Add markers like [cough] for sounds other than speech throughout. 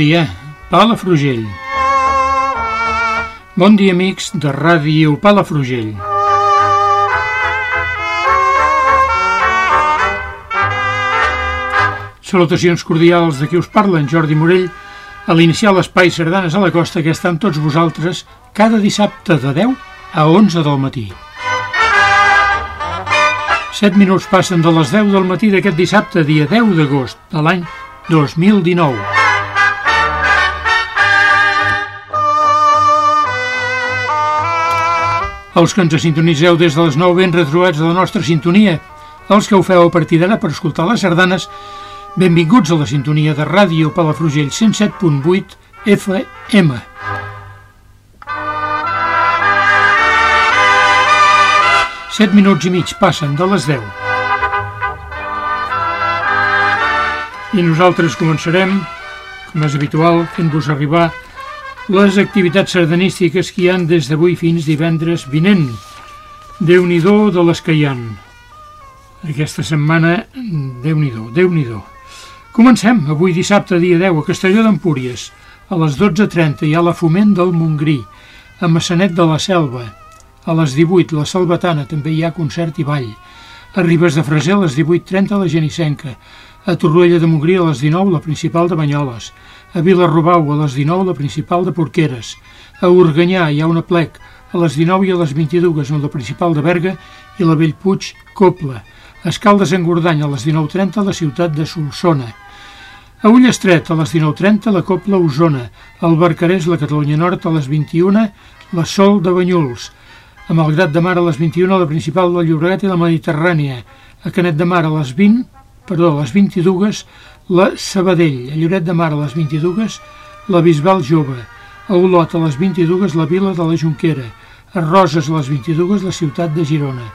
Dia, Palafrugell. Bon dia, amics de Ràdio Palafrugell. Salutacions cordials de qui us parla, en Jordi Morell, a l'iniciar l'Espai Sardanes a la Costa que està amb tots vosaltres cada dissabte de 10 a 11 del matí. 7 minuts passen de les 10 del matí d'aquest dissabte, dia 10 d'agost de l'any 2019. Els que ens sintonitzeu des de les 9 ben retrobats de la nostra sintonia, els que ho feu a partir d'ara per escoltar les sardanes, benvinguts a la sintonia de ràdio Palafrugell 107.8 FM. Set minuts i mig passen de les 10. I nosaltres començarem, com és habitual, fent-vos arribar les activitats sardanístiques que hi han des d'avui fins divendres vinent. déu nhi de les que hi han. Aquesta setmana, déu nhi déu nhi Comencem, avui dissabte, dia 10, a Castelló d'Empúries. A les 12.30 hi ha la Foment del Montgrí, a Massanet de la Selva. A les 18, la Salvatana, també hi ha concert i ball. A Ribes de Freser, a les 18.30, la Genissenca. A Torroella de Montgrí, a les 19, la Principal de Banyoles a Vilarrobau a les 19 la principal de Porqueres, a Organyà hi ha una plec a les 19 i a les 22 en la principal de Berga i la Bellpuig Copla, a Escaldes en Gordany a les 19.30 la ciutat de Solsona, a Ullestret a les 19.30 la Copla Osona, al Barcarès la Catalunya Nord a les 21 la Sol de Banyuls, a Malgrat de Mar a les 21 la principal del Llobregat i la Mediterrània, a Canet de Mar a les 20, perdó, a les 22 la Sabadell, a Lloret de Mar a les 22, la Bisbal Jove, a Olot a les 22, la Vila de la Junquera, a Roses a les 22, la ciutat de Girona,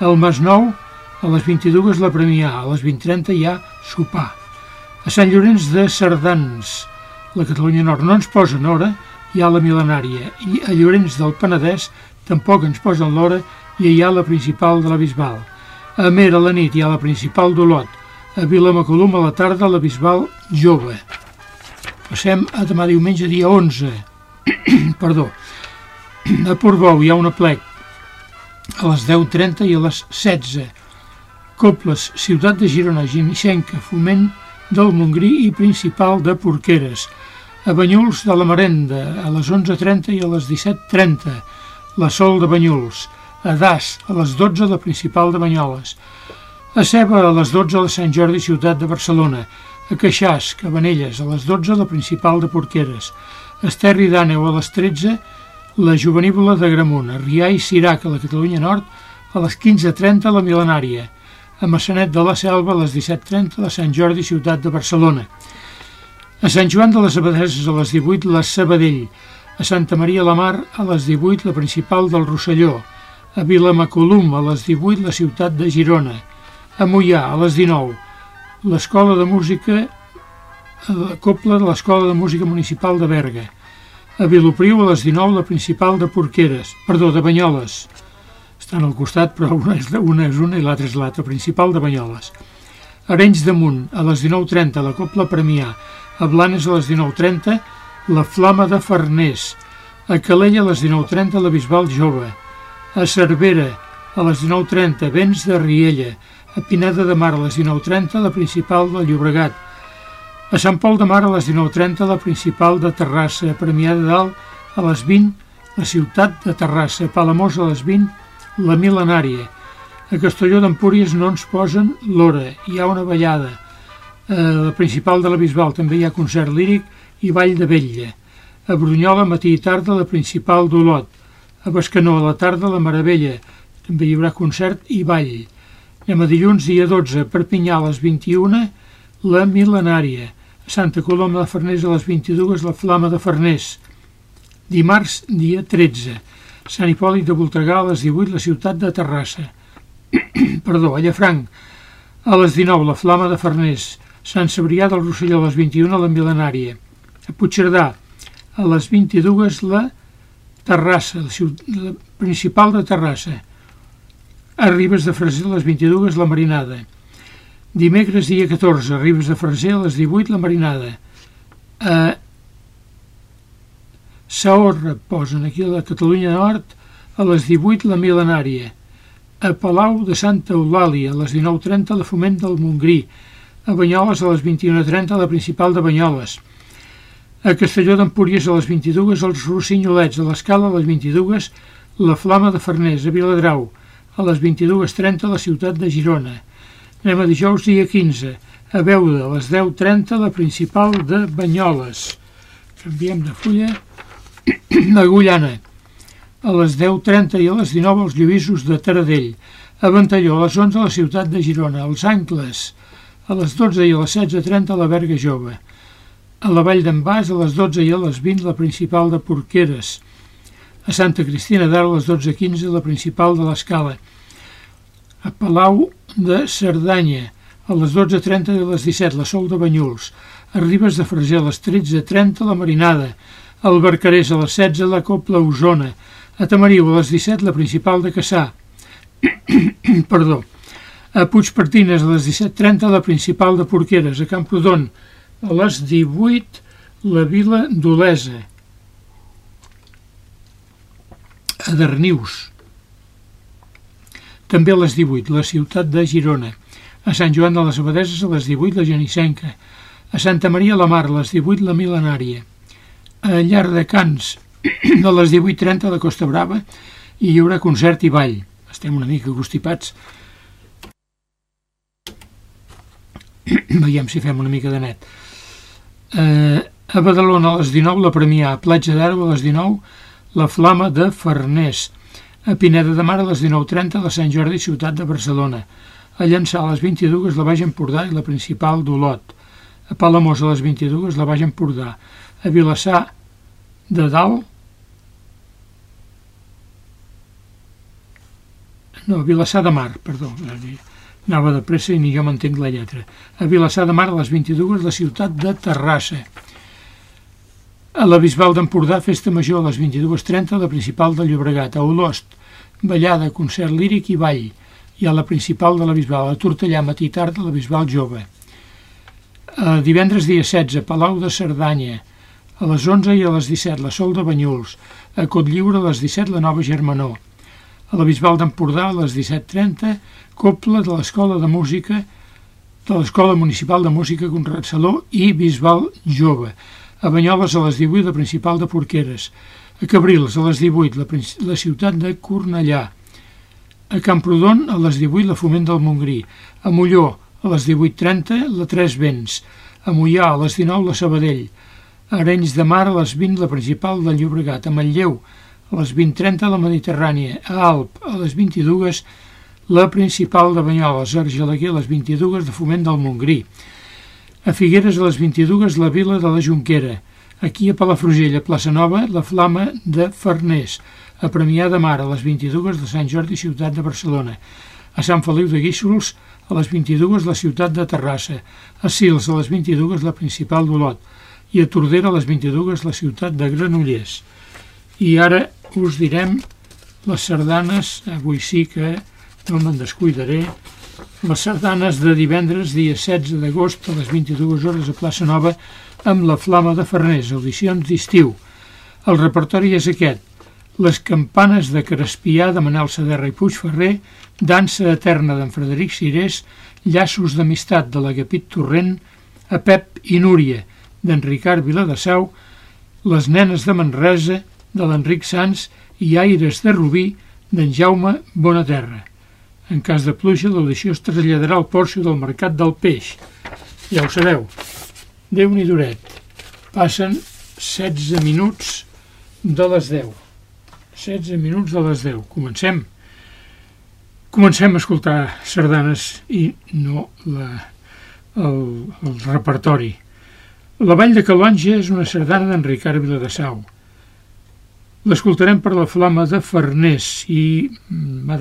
al Masnou a les 22, la Premià, a les 20.30 hi ha sopar. A Sant Llorenç de Cerdans, la Catalunya Nord no ens posen hora, hi ha la mil·lenària, i a Llorenç del Penedès tampoc ens posen l'hora i hi ha la principal de la Bisbal. A Mer a la nit hi ha la principal d'Olot, a Vilamacolum a la tarda a la Bisbal Jove. Passem a demà diumenge dia 11. [clears throat] Perdó. A Portbou hi ha una plec a les 10.30 i a les 16. Cobles, Ciutat de Girona, Ginissenca, Foment del Montgrí i Principal de Porqueres. A Banyuls de la Merenda, a les 11.30 i a les 17.30. La Sol de Banyuls. A Das, a les 12 la Principal de Banyoles. A Ceba a les 12 a la Sant Jordi Ciutat de Barcelona, a Queixàs, Cabanelles, a les 12 la Principal de Porqueres, a Esterri d'Àneu a les 13 la Juvenívola de Gramunt, a Rià i Sirac a la Catalunya Nord a les 15.30 la Milenària, a Massanet de la Selva a les 17.30 la Sant Jordi Ciutat de Barcelona, a Sant Joan de les Abadeses a les 18 la Sabadell, a Santa Maria la Mar a les 18 la Principal del Rosselló, a Vilamacolum a les 18 la Ciutat de Girona, a Mollà, a les 19, l'Escola de Música, la Copla de l'Escola de Música Municipal de Berga, a Vilopriu, a les 19, la Principal de Porqueres, perdó, de Banyoles, estan al costat, però una és una, és una i l'altra és l'altra, Principal de Banyoles. Arenys de Munt, a les 19.30, la Copla Premià, a Blanes a les 19.30, la Flama de Farners, a Calella a les 19.30, la Bisbal Jove, a Cervera, a les 19.30, Vents de Riella, a Pineda de Mar a les 19.30 la principal del Llobregat, a Sant Pol de Mar a les 19.30 la principal de Terrassa, a Premià de Dalt a les 20 la ciutat de Terrassa, a Palamós a les 20 la mil·lenària, a Castelló d'Empúries no ens posen l'hora, hi ha una ballada, a la principal de la Bisbal també hi ha concert líric i ball de vetlla, a Brunyola matí i tarda la principal d'Olot, a Bescanó a la tarda la Meravella, també hi haurà concert i ball, Anem a dilluns, dia 12, Perpinyà a les 21, la mil·lenària. A Santa Coloma de Farners a les 22, la Flama de Farners. Dimarts, dia 13, Sant Hipòlit de Voltregà a les 18, la ciutat de Terrassa. [coughs] Perdó, a Llafranc, a les 19, la Flama de Farners. Sant Cebrià del Rosselló a les 21, la mil·lenària. A Puigcerdà, a les 22, la Terrassa, la, ciutat, la principal de Terrassa a Ribes de Freser a les 22 la marinada. Dimecres, dia 14, a Ribes de Freser a les 18 la marinada. A Saorra posen aquí a la Catalunya Nord a les 18 la mil·lenària. A Palau de Santa Eulàlia a les 19.30 la Foment del Montgrí. A Banyoles a les 21.30 la Principal de Banyoles. A Castelló d'Empúries a les 22 els Rossinyolets. A l'Escala a les 22 la Flama de Farners. A Viladrau a les 22.30 a la ciutat de Girona. Anem a dijous, dia 15, a Beuda, a les 10.30 la principal de Banyoles. Canviem de fulla. [clears throat] a Gullana, a les 10.30 i a les 19 els Lluïsos de Taradell. A Ventalló, a les 11 a la ciutat de Girona. Els Ancles, a les 12 i a les 16.30 a la Berga Jove. A la Vall d'en a les 12 i a les 20 la principal de Porqueres a Santa Cristina d'Aro a les 12.15, la principal de l'Escala, a Palau de Cerdanya, a les 12.30 i a les 17, la Sol de Banyuls, a Ribes de Freser a les 13.30, la Marinada, al Barcarès a les 16, la Copla Osona, a Tamariu a les 17, la principal de Cassà, [coughs] perdó, a Puigpartines a les 17.30, la principal de Porqueres, a Camprodon a les 18, la Vila d'Olesa, a Darnius. També a les 18, la ciutat de Girona. A Sant Joan de les Abadeses a les 18, la Genissenca. A Santa Maria la Mar a les 18, la Milenària. A Llar de Cans [clears throat] a les 18.30 a la Costa Brava i hi haurà concert i ball. Estem una mica constipats. [clears throat] Veiem si fem una mica de net. Eh, a Badalona a les 19, la Premià. A Platja d'Aro a les 19, la Flama de Farners, a Pineda de Mar a les 19.30 la Sant Jordi Ciutat de Barcelona, a Llançà a les 22 la Baix Empordà i la principal d'Olot, a Palamós a les 22 la Baix Empordà, a Vilassar de Dalt no, a Vilassar de Mar, perdó, anava de pressa i ni jo m'entenc la lletra. A Vilassar de Mar a les 22 la ciutat de Terrassa. A la Bisbal d'Empordà, festa major a les 22.30, la principal de Llobregat, a Olost, ballada, concert líric i ball, i a la principal de la Bisbal, a Tortellà, matí tard, a la Bisbal Jove. A divendres dia 16, Palau de Cerdanya, a les 11 i a les 17, la Sol de Banyuls, a Cotlliure a les 17, la Nova Germanó, a la Bisbal d'Empordà a les 17.30, Copla de l'Escola de Música de l'Escola Municipal de Música Conrad Saló i Bisbal Jove, a Banyoles a les 18 la principal de Porqueres, a Cabrils a les 18 la, la ciutat de Cornellà, a Camprodon a les 18 la Foment del Montgrí, a Molló a les 18.30 la Tres Vents, a Mollà a les 19 la Sabadell, a Arenys de Mar a les 20 la principal del Llobregat, a Manlleu a les 20.30 la Mediterrània, a Alp a les 22 la principal de Banyoles, a Argelaguer a les 22 de Foment del Montgrí, a Figueres a les 22, la Vila de la Junquera. Aquí a Palafrugell, a Plaça Nova, la Flama de Farners. A Premià de Mar, a les 22, de Sant Jordi, ciutat de Barcelona. A Sant Feliu de Guíxols, a les 22, la ciutat de Terrassa. A Sils, a les 22, la principal d'Olot. I a Tordera, a les 22, la ciutat de Granollers. I ara us direm les sardanes, avui sí que no me'n descuidaré, les sardanes de divendres, dia 16 d'agost, a les 22 hores a Plaça Nova, amb la Flama de Farners, audicions d'estiu. El repertori és aquest. les campanes de Crespià de Manel Saderra i Puigferrer, dansa eterna d'en Frederic Cirés, llaços d'amistat de l'Agapit Torrent, a Pep i Núria, d'en Ricard Viladaseu, les nenes de Manresa, de l'Enric Sans i aires de Rubí, d'en Jaume Bonaterra. En cas de pluja, l'audició es traslladarà al porxo del Mercat del Peix. Ja ho sabeu. déu nhi duret. Passen 16 minuts de les 10. 16 minuts de les 10. Comencem. Comencem a escoltar sardanes i no la, el, el repertori. La Vall de Calonja és una sardana d'en Ricard Viladasau. L'escoltarem per la flama de Farners i m'ha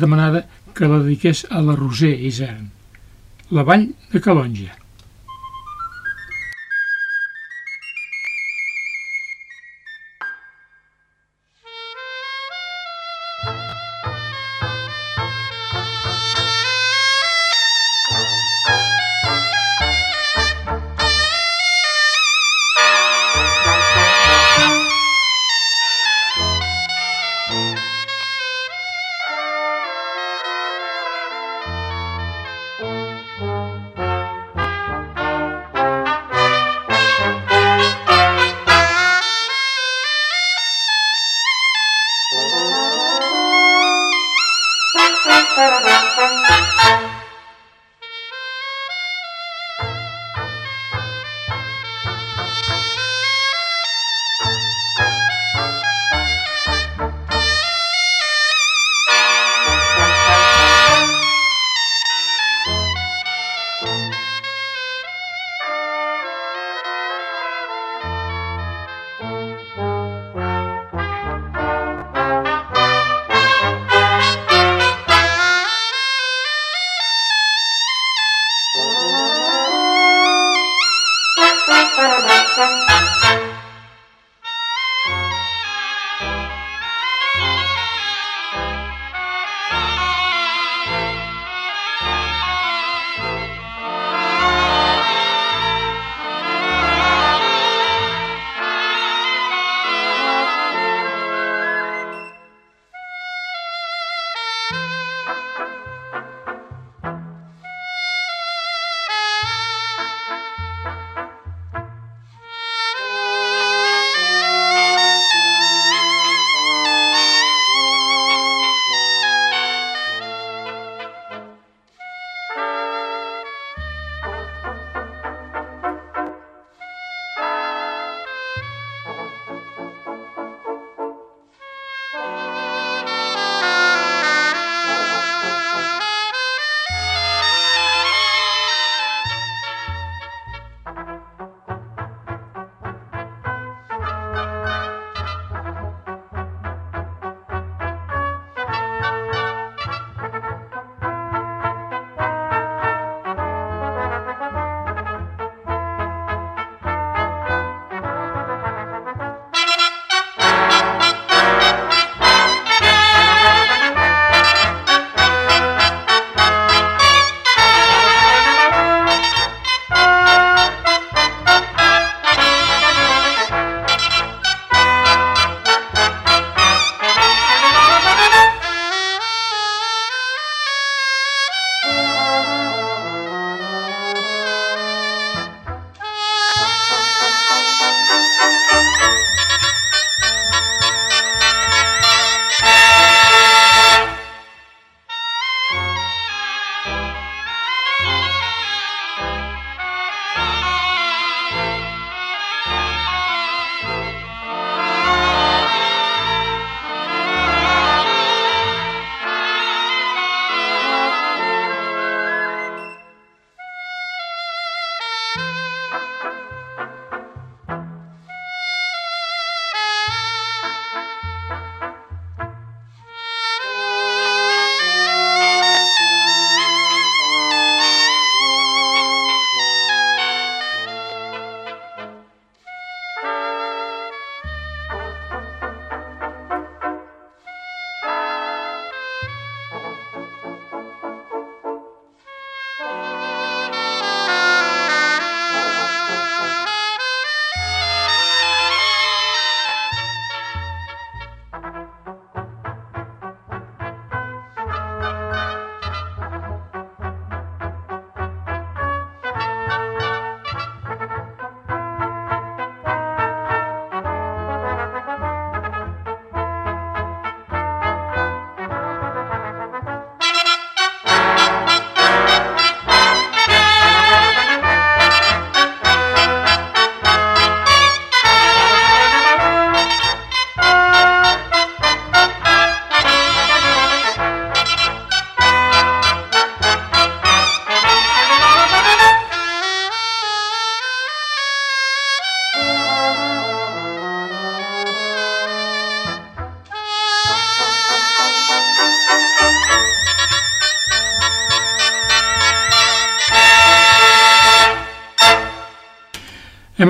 demanada que la dediqués a la Roser Isern. La Vall de Calonja.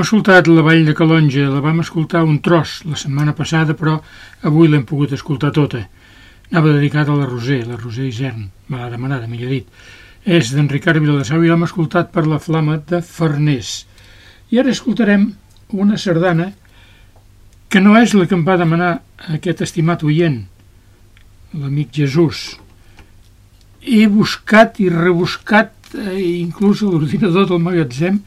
Escoltat la Vall de Calonja, la vam escoltar un tros la setmana passada, però avui l'hem pogut escoltar tota. Anava dedicada a la Roser, la Roser Isern, me l'ha demanada, millor dit. És d'en Ricard Viladasau i l'hem escoltat per la flama de Farners. I ara escoltarem una sardana que no és la que em va demanar aquest estimat oient, l'amic Jesús. He buscat i rebuscat, eh, inclús a l'ordinador del magatzem,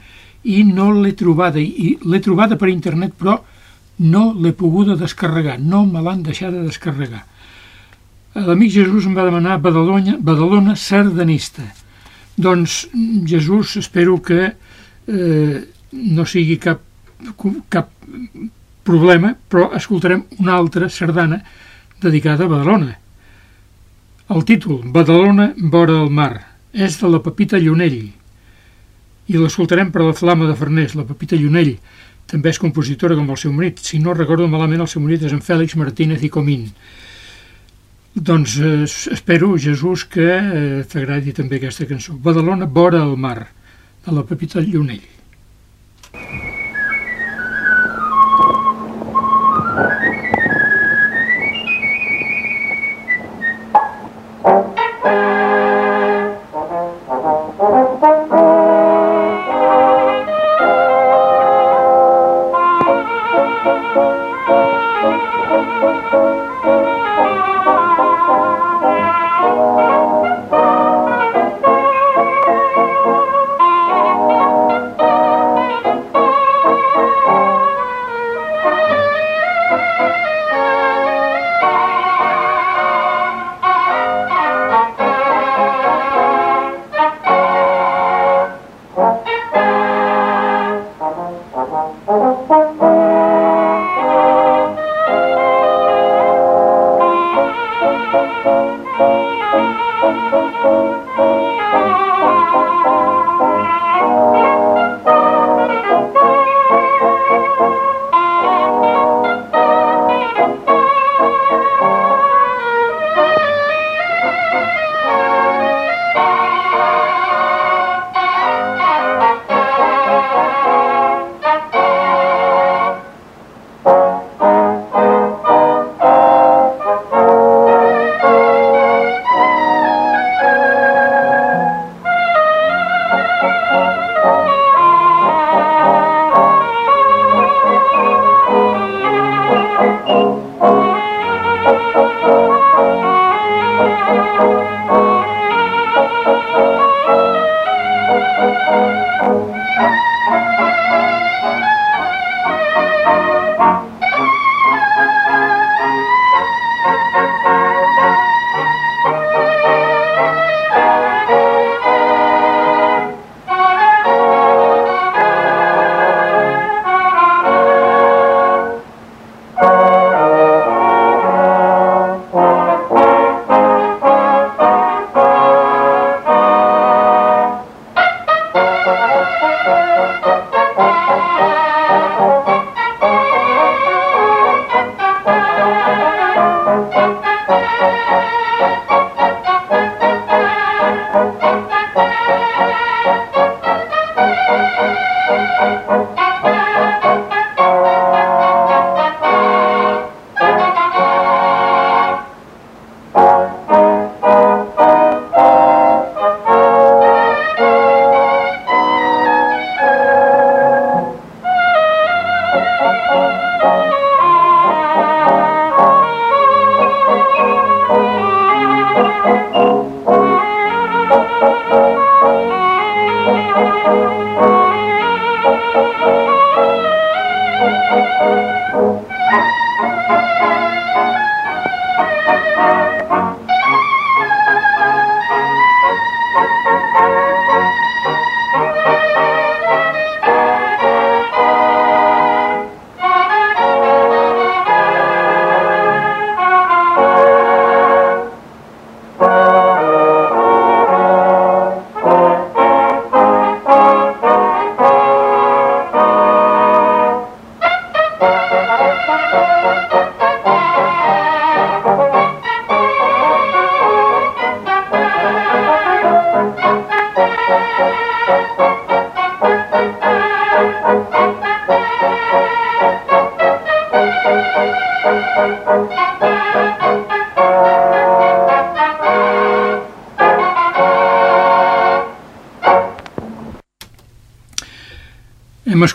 i no l'he trobada. I l'he trobada per internet, però no l'he poguda descarregar. No me l'han deixat de descarregar. L'amic Jesús em va demanar Badalona, Badalona sardanista. Doncs, Jesús, espero que eh, no sigui cap, cap problema, però escoltarem una altra sardana dedicada a Badalona. El títol, Badalona vora el mar, és de la Pepita Llunell i l'escoltarem per la flama de Farners, la Pepita Llunell. També és compositora com el seu marit. Si no recordo malament, el seu marit és en Fèlix Martínez i Comín. Doncs eh, espero, Jesús, que eh, t'agradi també aquesta cançó. Badalona vora el mar, de la Pepita Llunell. You.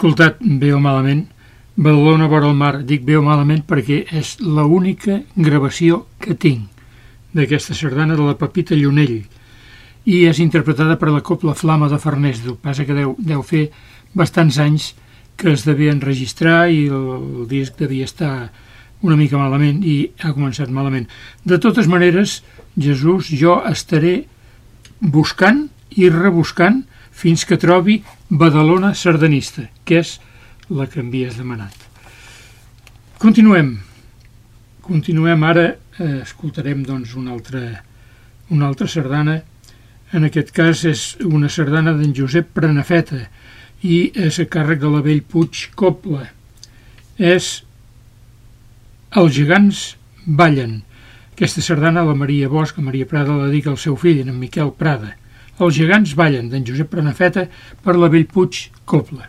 Escoltat bé o malament Badalona vora el mar, dic bé o malament perquè és l'única gravació que tinc d'aquesta sardana de la Pepita Llunell i és interpretada per la Copla Flama de Farners. El passa que deu, deu fer bastants anys que es devia enregistrar i el, el disc devia estar una mica malament i ha començat malament. De totes maneres, Jesús, jo estaré buscant i rebuscant fins que trobi Badalona sardanista, que és la que m'havies demanat. Continuem. Continuem ara, eh, escoltarem doncs una altra, una altra sardana. En aquest cas és una sardana d'en Josep Prenafeta i és a càrrec de la Vell Puig Copla. És Els gegants ballen. Aquesta sardana la Maria Bosch, a Maria Prada, la dedica al seu fill, en Miquel Prada. Els gegants ballen, d'en Josep Prenafeta, per la Vell Puig Copla.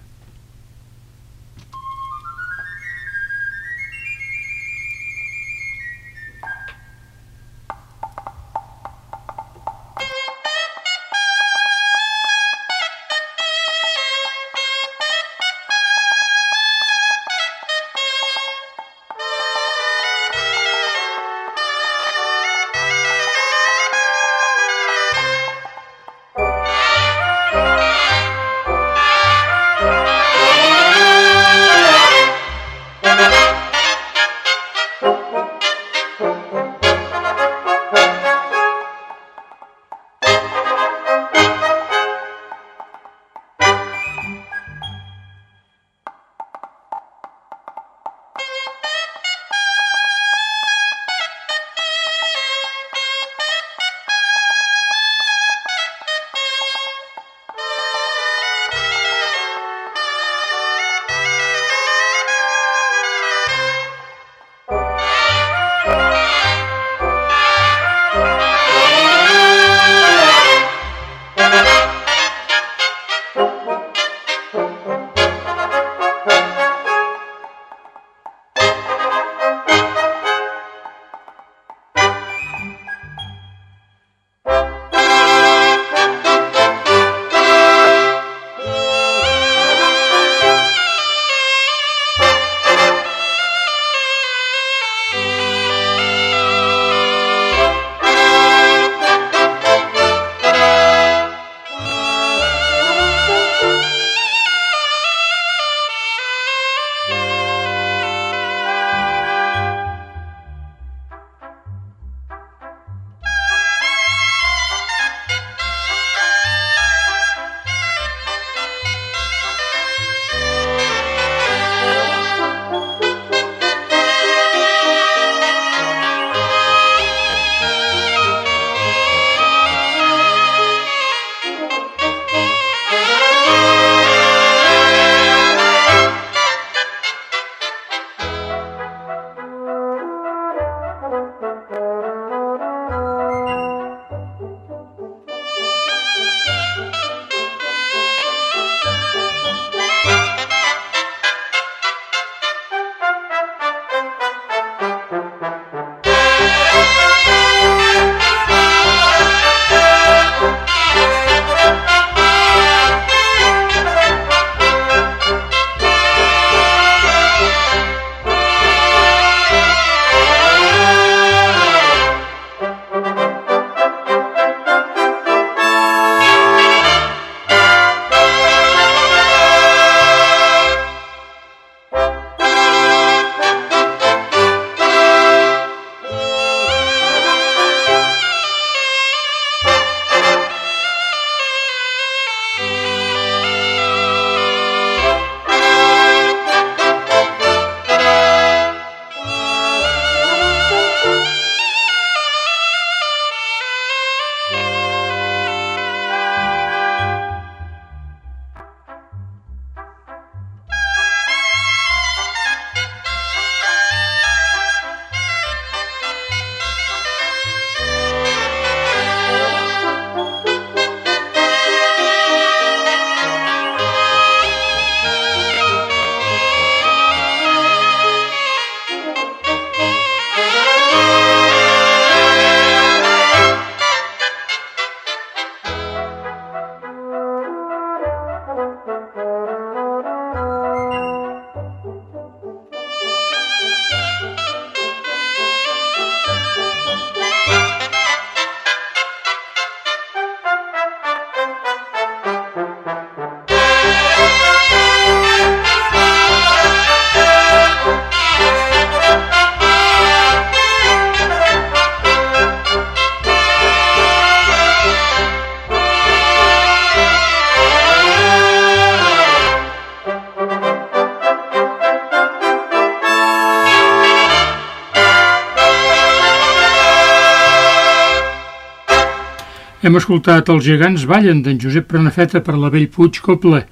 Hem escoltat Els gegants ballen d'en Josep Prenafeta per la Vell Puig Copla.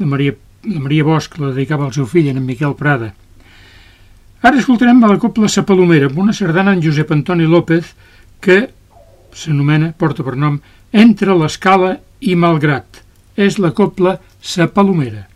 La Maria, la Maria Bosch la dedicava al seu fill, en Miquel Prada. Ara escoltarem la Copla Sa Palomera amb una sardana en Josep Antoni López que s'anomena, porta per nom, Entre l'escala i Malgrat. És la Copla Sa Palomera.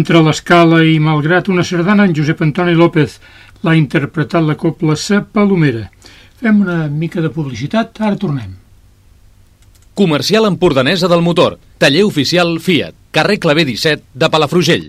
Entre l'escala i malgrat una sardana, en Josep Antoni López l'ha interpretat la copla Sa Palomera. Fem una mica de publicitat, ara tornem. Comercial Empordanesa del Motor, taller oficial Fiat, carrer Clavé 17 de Palafrugell.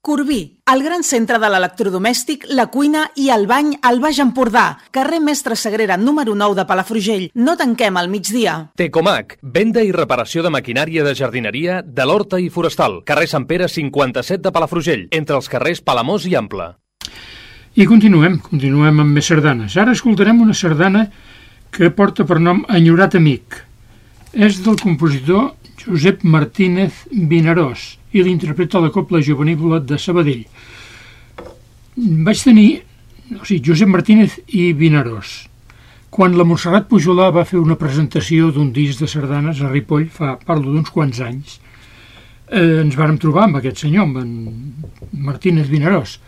Corbí, el gran centre de l'electrodomèstic, la cuina i el bany al Baix Empordà. Carrer Mestre Sagrera, número 9 de Palafrugell. No tanquem al migdia. Tecomac, venda i reparació de maquinària de jardineria de l'Horta i Forestal. Carrer Sant Pere 57 de Palafrugell, entre els carrers Palamós i Ample. I continuem, continuem amb més sardanes. Ara escoltarem una sardana que porta per nom Enyorat Amic. És del compositor Josep Martínez Vinaròs i l'interpreta la Copla Jovenívola de Sabadell. Vaig tenir, o sigui, Josep Martínez i Vinaròs. Quan la Montserrat Pujolà va fer una presentació d'un disc de sardanes a Ripoll, fa, parlo d'uns quants anys, eh, ens vàrem trobar amb aquest senyor, amb en Martínez Vinaròs.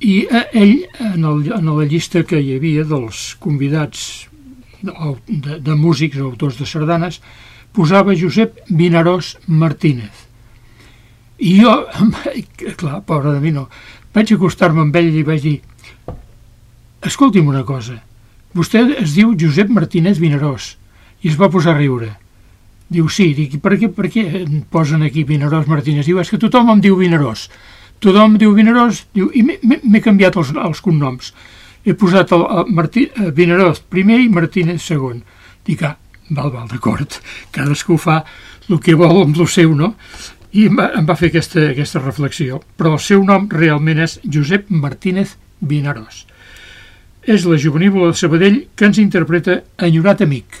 I eh, ell, en, el, en la llista que hi havia dels convidats de, de músics o autors de sardanes, posava Josep Vinaròs Martínez. I jo, [laughs] clar, pobre de mi no, vaig acostar-me amb ell i vaig dir escolti'm una cosa, vostè es diu Josep Martínez Vinaròs i es va posar a riure. Diu, sí, dic, per què, per què posen aquí Vinaròs Martínez? Diu, és que tothom em diu Vinaròs. Tothom diu Vinaròs, diu, i m'he canviat els, els cognoms. He posat el, el Martí, eh, Vinaròs primer i Martínez segon. Dic, ah, val, val, d'acord, cadascú fa el que vol amb el seu, no? I em va, em va fer aquesta, aquesta reflexió. Però el seu nom realment és Josep Martínez Vinaròs. És la juvenívola de Sabadell que ens interpreta Enyorat Amic.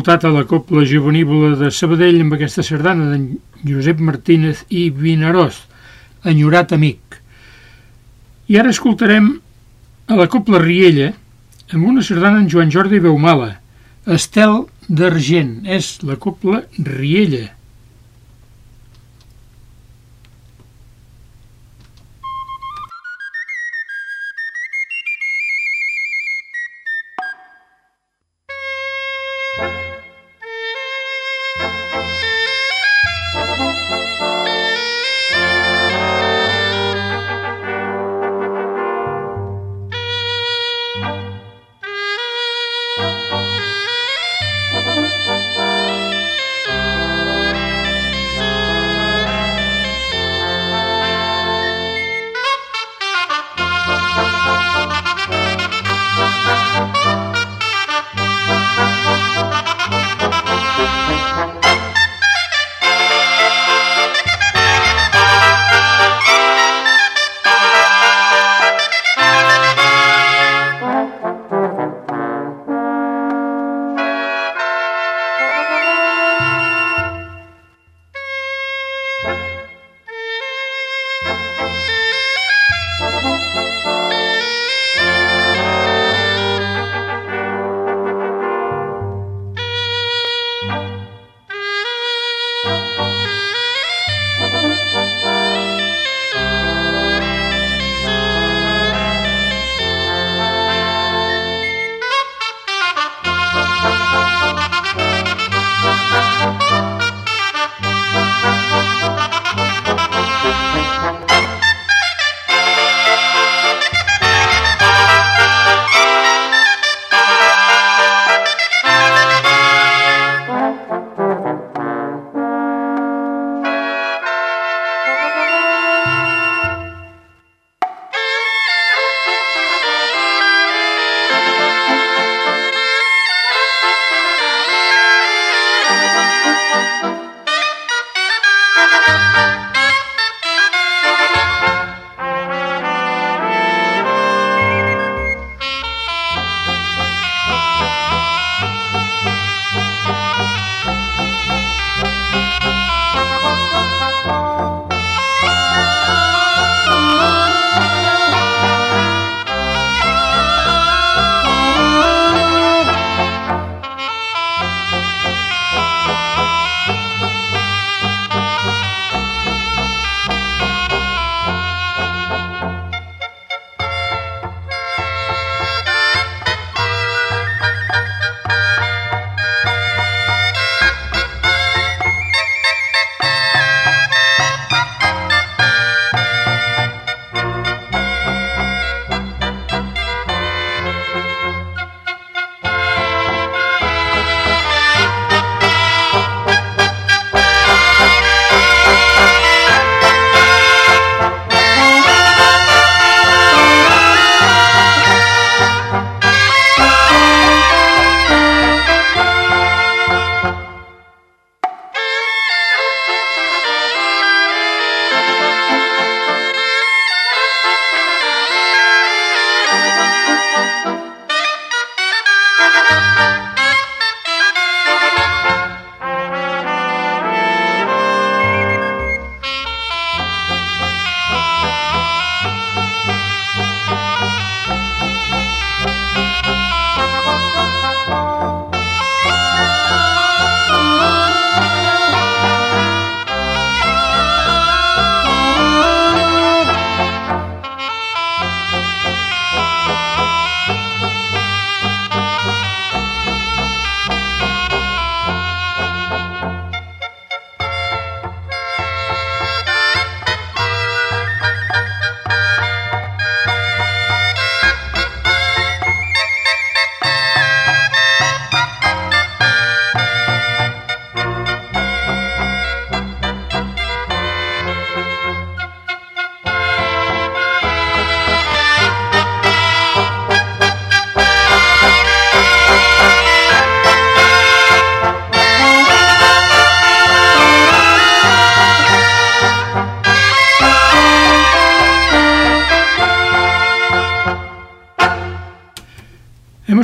Escoltat a la Copla Jovenívola de Sabadell amb aquesta sardana d'en Josep Martínez i Vinaròs, Enyorat Amic. I ara escoltarem a la Copla Riella amb una sardana en Joan Jordi Beumala, Estel d'Argent, és la Copla Riella.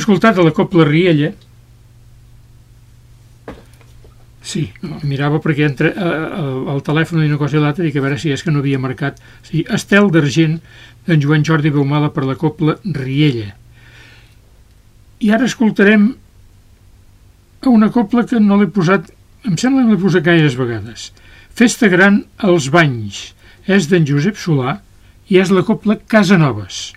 Escoltat a la Copla Riella Sí, mirava perquè entre eh, el, telèfon d'una cosa i l'altra dic a veure si és que no havia marcat. Sí, Estel d'Argent d'en Joan Jordi Beumala per la Copla Riella. I ara escoltarem una copla que no l'he posat, em sembla que l'he posat gaires vegades. Festa gran als banys. És d'en Josep Solà i és la copla Casanovas.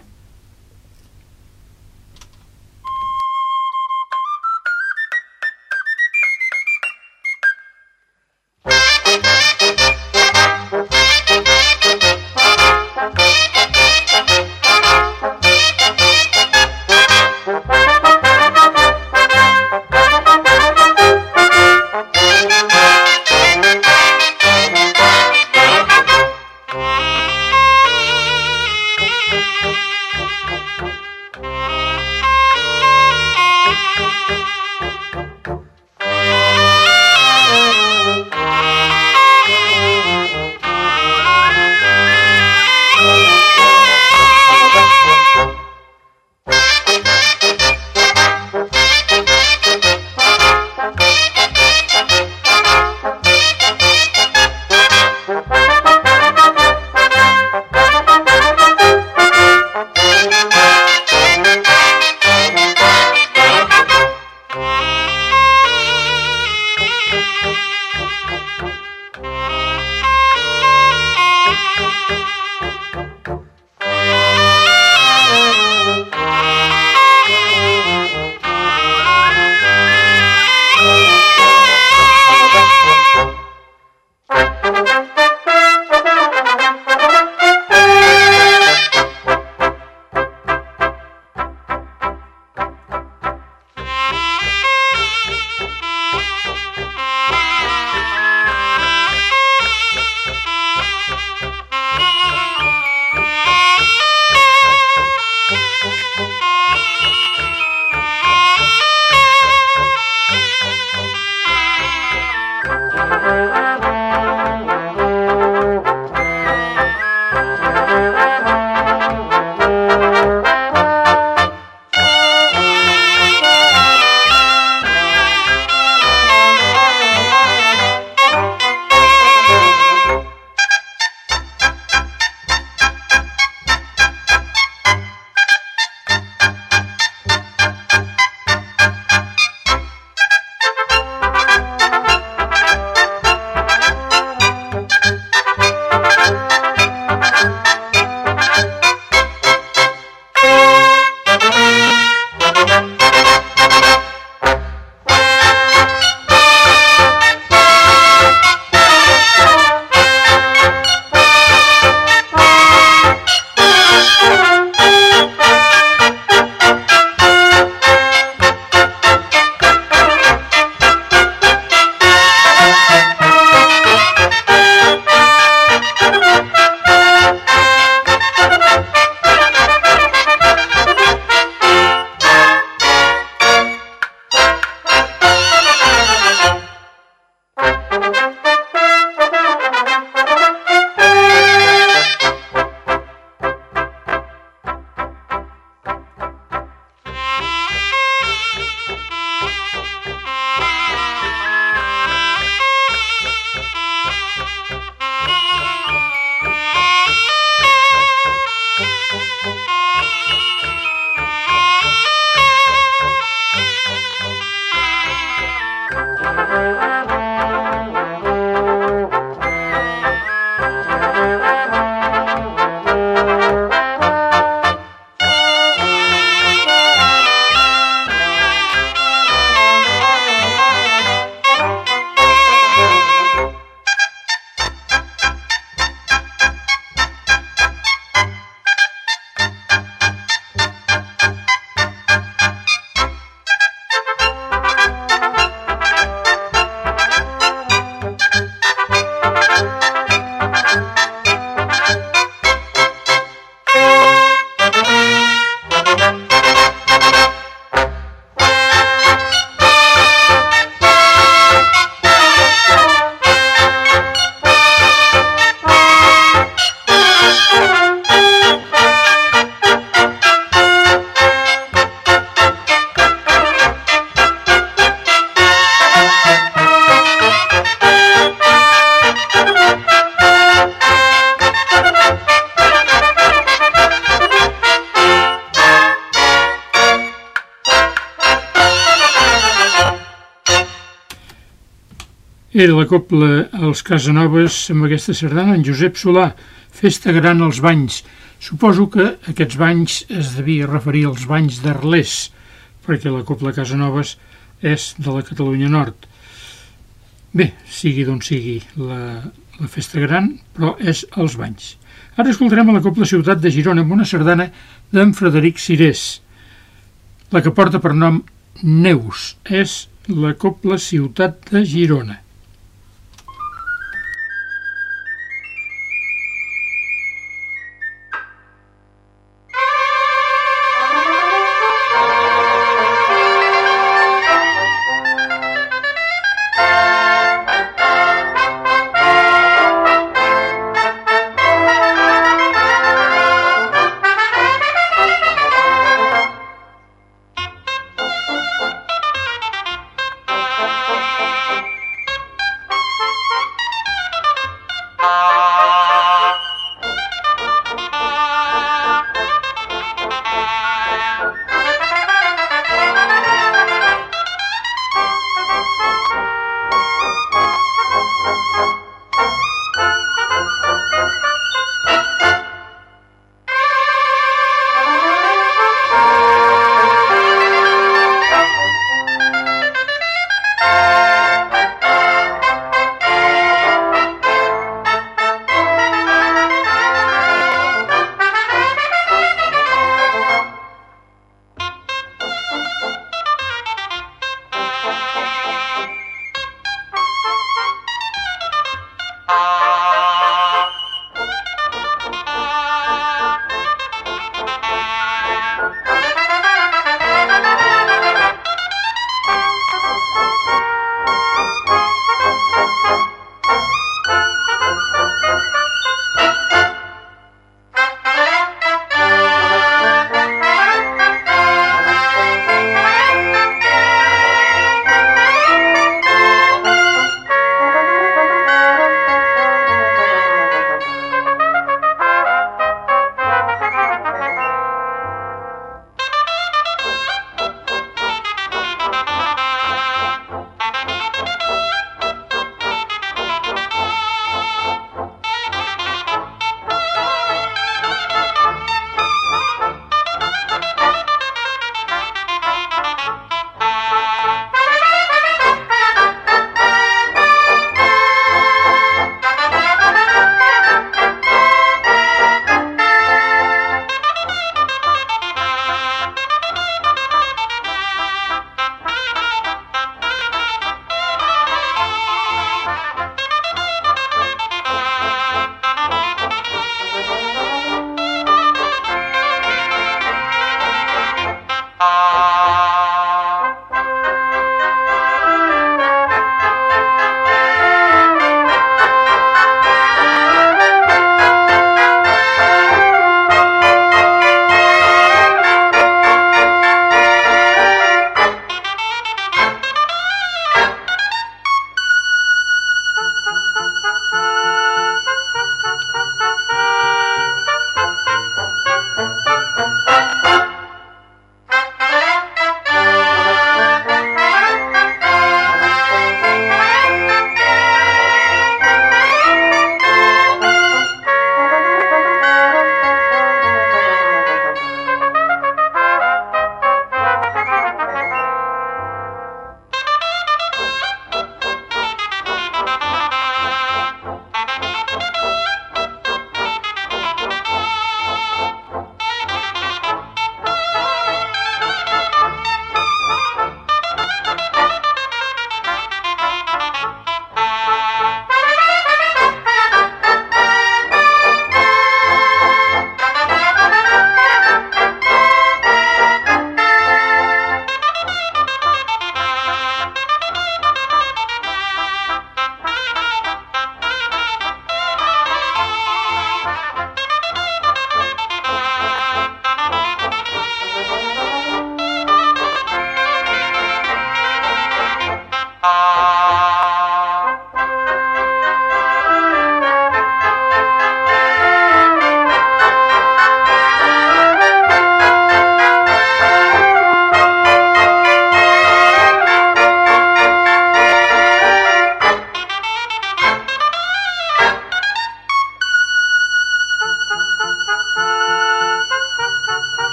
Era la copla als Casanovas amb aquesta sardana en Josep Solà, Festa Gran als Banys. Suposo que aquests banys es devia referir als banys d'Arlés, perquè la copla Casanovas és de la Catalunya Nord. Bé, sigui d'on sigui la, la festa gran, però és als banys. Ara escoltarem a la Copla Ciutat de Girona amb una sardana d'en Frederic Cirés, la que porta per nom Neus. És la Copla Ciutat de Girona.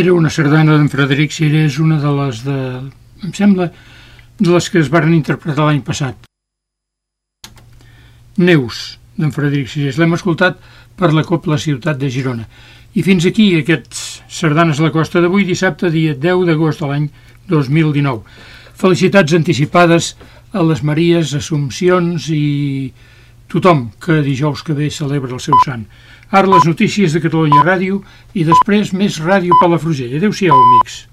Era una sardana d'en Frederic Sira, és una de les de... em sembla, de les que es varen interpretar l'any passat. Neus, d'en Frederic Sirés. L'hem escoltat per la Copla Ciutat de Girona. I fins aquí aquests sardanes a la costa d'avui, dissabte, dia 10 d'agost de l'any 2019. Felicitats anticipades a les Maries, Assumpcions i tothom que dijous que ve celebra el seu sant. Ara les notícies de Catalunya Ràdio i després més Ràdio Palafrugell. Adéu-siau, amics.